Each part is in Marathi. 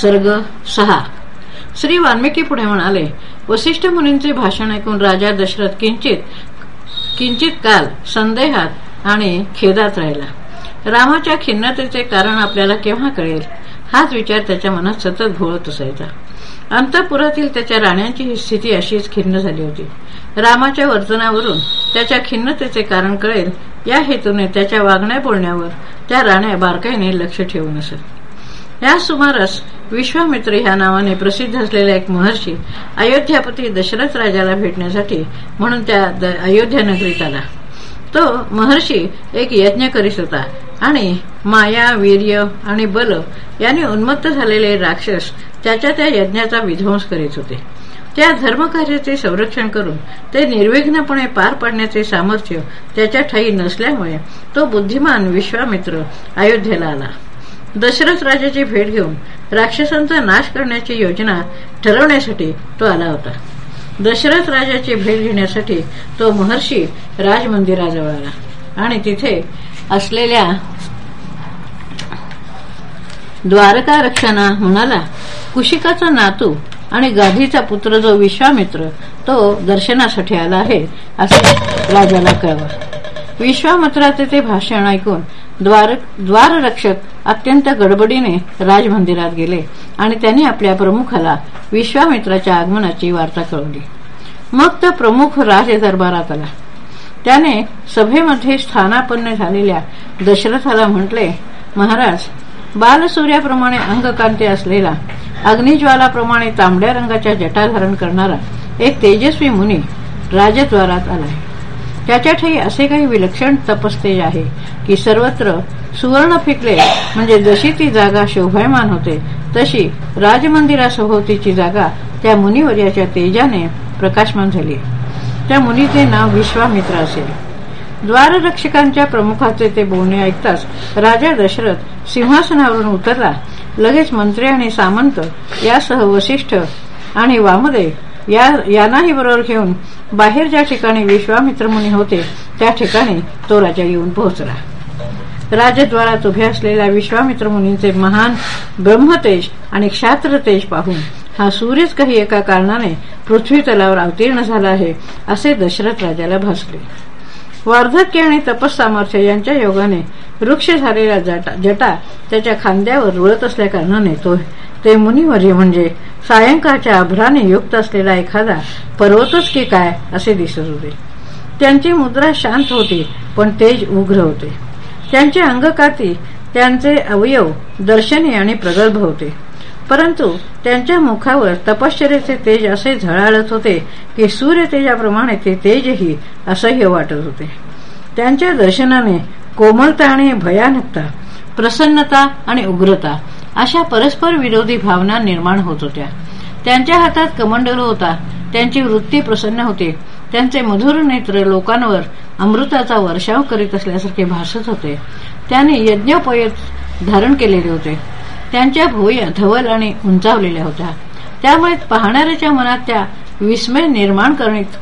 सर्ग सहा. श्री वाल्मिकी पुढे म्हणाले वसिष्ठ मुनींचे भाषण ऐकून राजा दशरथ किंचित किंचित काल संदेहात आणि खेदात राहिला. रामाच्या खिन्नतेचे कारण आपल्याला केव्हा कळेल? हाच विचार त्याच्या मनात सतत घोळत असायचा. अंतपुरातील त्याच्या राण्यांची स्थिती अशीच खिन्न झाली होती. रामाच्या वर्तनावरून त्याच्या खिन्नतेचे कारण कळेल या हेतूने त्याच्या वागण्या बोलण्यावर त्या राण्या बारकाईने लक्ष ठेवून असत. या सुमारास विश्वामित्र ह्या नावाने प्रसिद्ध असलेला एक महर्षी अयोध्यापती दशरथ राजाला भेटण्यासाठी म्हणून त्या अयोध्या नगरीत आला. तो महर्षी एक यज्ञ करीत होता आणि माया वीर्य आणि बल यांनी उन्मत्त झालेले राक्षस त्याच्या त्या यज्ञाचा विध्वंस करीत होते. त्या धर्मकार्याचे संरक्षण करून ते निर्विघ्नपणे पार पाडण्याचे सामर्थ्य त्याच्या ठाई नसल्यामुळे तो बुद्धिमान विश्वामित्र अयोध्येला आला. दशरथ राजाची भेट घेऊन राक्षसांचा नाश करण्याची योजना ठरवण्यासाठी तो आला होता. दशरथ राजाची भेट घेण्यासाठी तो महर्षी राजमंदिराजवळ आला. आणि तिथे असलेल्या द्वारका रक्षणा म्हणाला कुशिकाचा नातू आणि गाधीचा पुत्र जो विश्वामित्र तो दर्शनासाठी आला आहे असे राजाला कळवा. विश्वामित्राचे ते भाषण ऐकून द्वार द्वाररक्षक अत्यंत गडबडीने राजमंदिरात गेले आणि त्यांनी आपल्या प्रमुखाला विश्वामित्राच्या आगमनाची वार्ता कळवली मग तो प्रमुख राजदरबारात आला. त्याने सभेमध्ये स्थानापन्न झालेल्या दशरथाला म्हटले महाराज बालसूर्याप्रमाणे अंगकांती असलेला अग्निज्वालाप्रमाणे तांबड्या रंगाच्या जटा धारण करणारा एक तेजस्वी मुनी राजद्वारात आलाय. त्याच्या ठाई असे काही विलक्षण तपस्तेज आहे की सर्वत्र सुवर्ण फिकले म्हणजे जशी ती जागा शोभायमान होते तशी राजमंदिरासभोवतीची जागा त्या मुनिवर्याच्या तेजाने प्रकाशमान झाली. त्या मुनीचे नाव विश्वामित्र असेल. द्वाररक्षकांच्या प्रमुखाचे ते बोलणे ऐकताच राजा दशरथ सिंहासनावरून उतरला. लगेच मंत्री आणि सामंत यासह वशिष्ठ आणि वामदेव या यांनाही बरोबर घेऊन बाहेर ज्या ठिकाणी विश्वामित्र मुनी होते त्या ठिकाणी तो राजा येऊन पोहोचला. राजद्वारात उभे असलेल्या विश्वामित्र मुनीचे महान ब्रह्मतेज आणि क्षात्रतेज पाहून हा सूर्यच काही एका कारणाने पृथ्वी तलावर अवतीर्ण झाला आहे असे दशरथ राजाला भासले. वार्धक्य आणि तपस्सामर्थ्य यांच्या योगाने वृक्ष झालेला जटा त्याच्या खांद्यावर रुळत असल्याकारणाने तो ते मुनिवर्य म्हणजे सायंकाळच्या अभ्राने युक्त असलेला एखादा पर्वतच की काय असे दिसत होते. त्यांची मुद्रा शांत होती पण तेज उग्र होते. त्यांचे अंगकाती त्यांचे अवयव दर्शनी आणि प्रगल्भ होते. परंतु त्यांच्या मुखावर तपश्चर्याचे तेज असे झळाळत होते की सूर्य तेजाप्रमाणे ते तेजही असह्य वाटत होते. त्यांच्या दर्शनाने कोमलता आणि भयानकता प्रसन्नता आणि उग्रता अशा परस्पर विरोधी भावना निर्माण होत होत्या. त्यांच्या हातात कमंडलू होता त्यांची वृत्ती प्रसन्न होती त्यांचे मधुर नेत्र लोकांवर अमृताचा वर्षाव करीत असल्यासारखे भासत होते. त्यांनी यज्ञोपयत धारण केलेले होते. त्यांच्या भुया धवल आणि उंचावलेल्या होत्या. त्यामुळे पाहणाऱ्याच्या मनात त्या विस्मय निर्माण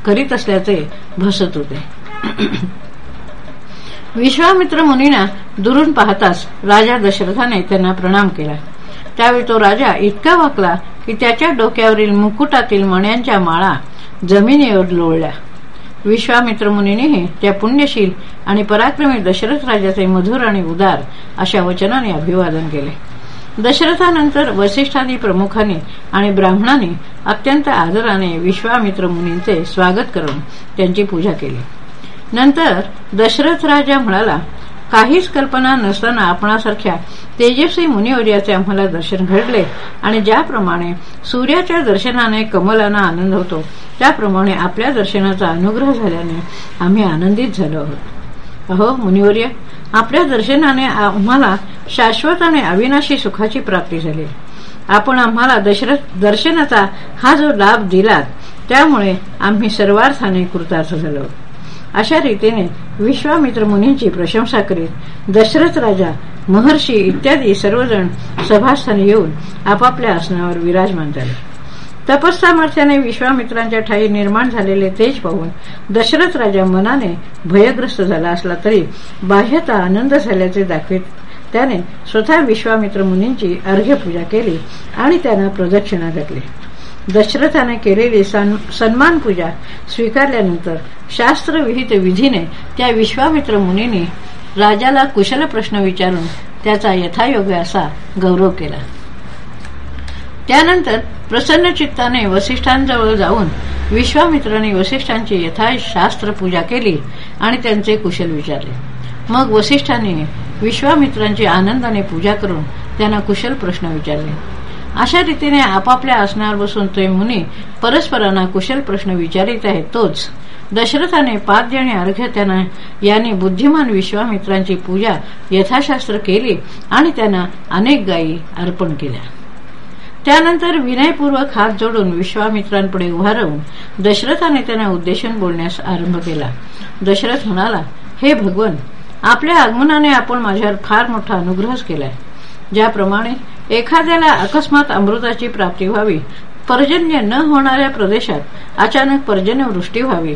करीत असल्याचे भसत होते. विश्वामित्र मुनीना दुरून पाहताच राजा दशरथाने त्यांना प्रणाम केला. त्यावेळी तो राजा इतका वाकला की त्याच्या डोक्यावरील मुकुटातील मण्यांच्या माळा जमिनीवर लोळल्या. विश्वामित्र मुनीनेही त्या पुण्यशील आणि पराक्रमी दशरथ राजाचे मधुर आणि उदार अशा वचनाने अभिवादन केले. दशरथानंतर वसिष्ठादी प्रमुखांनी आणि ब्राह्मणाने अत्यंत आदराने विश्वामित्र मुनींचे स्वागत करून त्यांची पूजा केली. नंतर दशरथ राजा म्हणाला काहीच कल्पना नसताना आपणासारख्या तेजस्वी मुनिवर्याचे आम्हाला दर्शन घडले आणि ज्याप्रमाणे सूर्याच्या दर्शनाने कमलांना आनंद होतो त्याप्रमाणे आपल्या दर्शनाचा अनुग्रह झाल्याने आम्ही आनंदित झालो आहोत. अहो मुनिवर्य आपल्या दर्शनाने आम्हाला शाश्वत आणि अविनाशी सुखाची प्राप्ती झाली. आपण आम्हाला दशरथ दर्शनाचा हा जो लाभ दिलात त्यामुळे आम्ही सर्वार्थाने कृतार्थ झालो. अशा रीतीने विश्वामित्र मुनींची प्रशंसा करीत दशरथ राजा महर्षी इत्यादी सर्वजण सभास्थानी येऊन आपापल्या आसनावर विराजमान झाले. तपस्सामर्थ्याने विश्वामित्रांच्या ठाई निर्माण झालेले तेज पाहून दशरथ राजा मनाने भयग्रस्त झाला असला तरी बाह्यता आनंद झाल्याचे दाखवित. त्याने स्वतः विश्वामित्र मुनींची अर्घ्य पूजा केली आणि त्यांना प्रदक्षिणा घातली. दशरथाने केलेली सन्मान पूजा स्वीकारल्यानंतर शास्त्रविहित विधीने त्या विश्वामित्र मुनीने राजाला कुशल प्रश्न विचारून त्याचा यथायोग्य असा गौरव केला. त्यानंतर प्रसन्न चित्ताने वसिष्ठांजवळ जाऊन विश्वामित्राने वसिष्ठांची यथाशास्त्र पूजा केली आणि त्यांचे कुशल विचारले. मग वसिष्ठांनी विश्वामित्रांची आनंदाने पूजा करून त्यांना कुशल प्रश्न विचारले. अशा रीतीने आपापल्या आसनावर बसून ते मुनी परस्परांना कुशल प्रश्न विचारित आहेत तोच. दशरथाने पाद्य आणि अर्घ्य त्यांना यांनी बुद्धिमान विश्वामित्रांची पूजा यथाशास्त्र केली आणि त्यांना अनेक गायी अर्पण केल्या. त्यानंतर विनयपूर्वक हात जोडून विश्वामित्रांपुढे उभा राहून दशरथाने त्यांना उद्देशून बोलण्यास आरंभ केला. दशरथ म्हणाला हे भगवन आपल्या आगमनाने आपण माझ्यावर फार मोठा अनुग्रहच केलाय. ज्याप्रमाणे एखाद्याला अकस्मात अमृताची प्राप्ती व्हावी पर्जन्य न होणाऱ्या प्रदेशात अचानक पर्जन्यवृष्टी व्हावी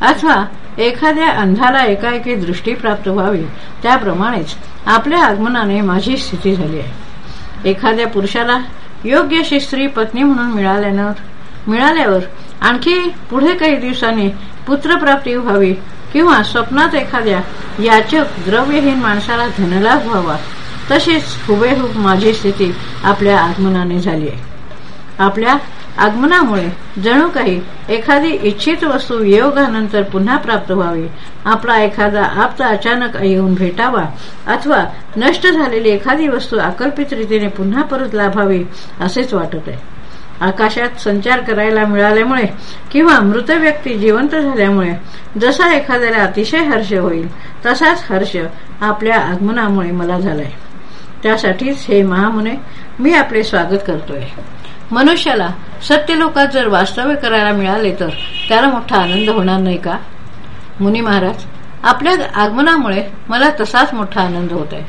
अथवा एखाद्या अंधाला एकाएकी दृष्टी प्राप्त व्हावी त्याप्रमाणेच आपल्या आगमनाने माझी स्थिती झाली आहे. एखाद्या पुरुषाला योग्य अशी स्त्री पत्नी म्हणून मिळाल्यानं मिळाल्यावर आणखी पुढे काही दिवसांनी पुत्रप्राप्ती व्हावी किंवा स्वप्नात एखाद्या याचक द्रव्यहीन माणसाला धनलाभ व्हावा तशीच हुबेहूब माझी स्थिती आपल्या आगमनाने झाली आहे. आपल्या आगमनामुळे जणू काही एखादी इच्छित वस्तू योगानंतर पुन्हा प्राप्त व्हावी. आपला एखादा आप्त अचानक येऊन भेटावा अथवा नष्ट झालेली एखादी वस्तू अकल्पित रीतीने पुन्हा परत लाभावी असेच वाटत. आहे आकाशात संचार करायला मिळाल्यामुळे किंवा मृत व्यक्ती जिवंत झाल्यामुळे जसा एखाद्याला अतिशय हर्ष होईल तसाच हर्ष आपल्या आगमनामुळे मला झालाय. त्यासाठीच हे महामुने मी आपले स्वागत करतोय. मनुष्याला सत्यलोकात जर वास्तव्य करायला मिळाले तर त्याला मोठा आनंद होणार नाही का? मुनी महाराज आपल्या आगमनामुळे मला तसाच मोठा आनंद होत आहे.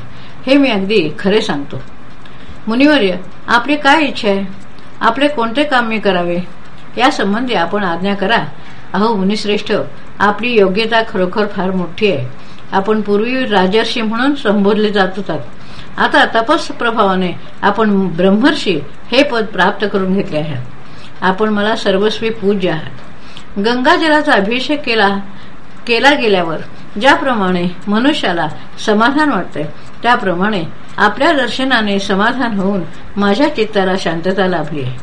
हे मी अगदी खरे सांगतो. मुनिवर्य आपली काय इच्छा आहे? आपले कोणते काम मी करावे यासंबंधी आपण आज्ञा करा. अहो मुनिश्रेष्ठ आपली योग्यता खरोखर फार मोठी आहे. आपण पूर्वी राजर्षी म्हणून संबोधले जात होतात. आता तपस प्रभावाने आपण ब्रह्मर्षी हे पद प्राप्त करून घेतले आहे. आपण मला सर्वस्वी पूज्य आहात. गंगाजलाचा अभिषेक केला केला गेल्यावर ज्याप्रमाणे मनुष्याला समाधान वाटते त्याप्रमाणे आपल्या दर्शनाने समाधान होऊन माझ्या चित्ताला शांतता लाभली आहे.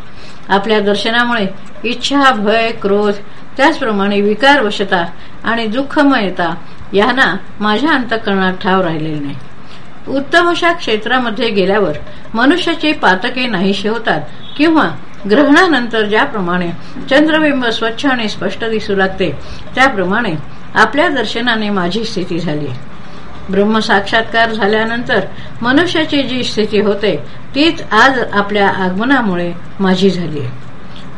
आपल्या दर्शनामुळे इच्छा भय क्रोध त्याचप्रमाणे विकारवशता आणि दुःखमयता यांना माझ्या अंतकरणात ठाव राहिलेली नाही. उत्तम अशा क्षेत्रामध्ये गेल्यावर मनुष्याची पातके नाहीशी होतात किंवा ग्रहणानंतर ज्याप्रमाणे चंद्रबिंब स्वच्छ आणि स्पष्ट दिसू लागते त्याप्रमाणे आपल्या दर्शनाने माझी स्थिती झाली. ब्रह्म साक्षात्कार झाल्यानंतर मनुष्याची जी स्थिती होते तीच आज आपल्या आगमनामुळे माझी झाली.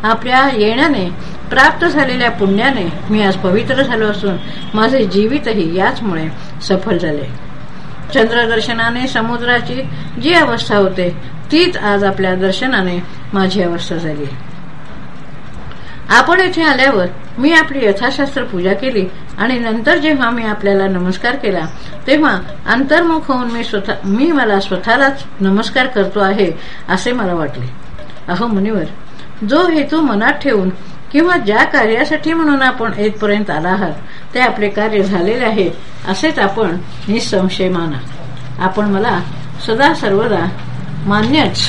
आपल्या येण्याने प्राप्त झालेल्या पुण्याने मी आज पवित्र झालो असून माझे जीवितही याचमुळे सफल झाले. चंद्रदर्शनाने समुद्राची जी अवस्था होते तीच आज आपल्या दर्शनाने माझी अवस्था झाली आपण येथे आल्यावर मी आपली यथाशास्त्र पूजा केली आणि नंतर जेव्हा मी आपल्याला नमस्कार केला तेव्हा अंतर्मुख होऊन मी स्वतः मी मला स्वतःलाच नमस्कार करतो आहे असे मला वाटले. अहो मुनिवर जो हेतू मनात ठेवून किंवा ज्या कार्यासाठी म्हणून आपण येथपर्यंत आला आहात ते आपले कार्य झालेले आहे असेच आपण निसंशय माना. आपण मला सदा सर्वदा मान्यच.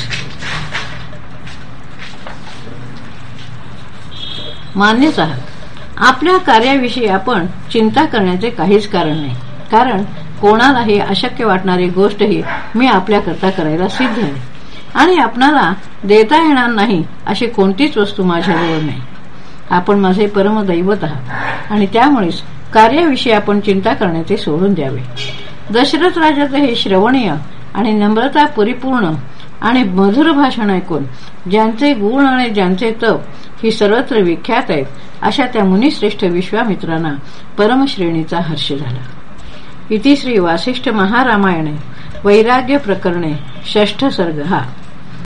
मान्यच आहात. आपल्या कार्याविषयी आपण चिंता करण्याचे काहीच कारण नाही. कारण कोणालाही अशक्य वाटणारी गोष्टही मी आपल्याकरता करायला सिद्ध आहे. आणि आपणाला देता येणार नाही अशी कोणतीच वस्तू माझ्याजवळ नाही. आपण माझे परमदैवत आहात. आणि त्यामुळेच कार्याविषयी आपण चिंता करण्याचे सोडून द्यावे. दशरथ राजाचे हे श्रवणीय आणि नम्रता परिपूर्ण आणि मधुर भाषण ऐकून ज्यांचे गुण आणि ज्यांचे तप ही सर्वत्र विख्यात आहेत अशा त्या मुनिश्रेष्ठ विश्वामित्रांना परमश्रेणीचा हर्ष झाला. इतिश्री वासिष्ठ महारामायणे वैराग्य प्रकरणे षष्ठ सर्ग हा.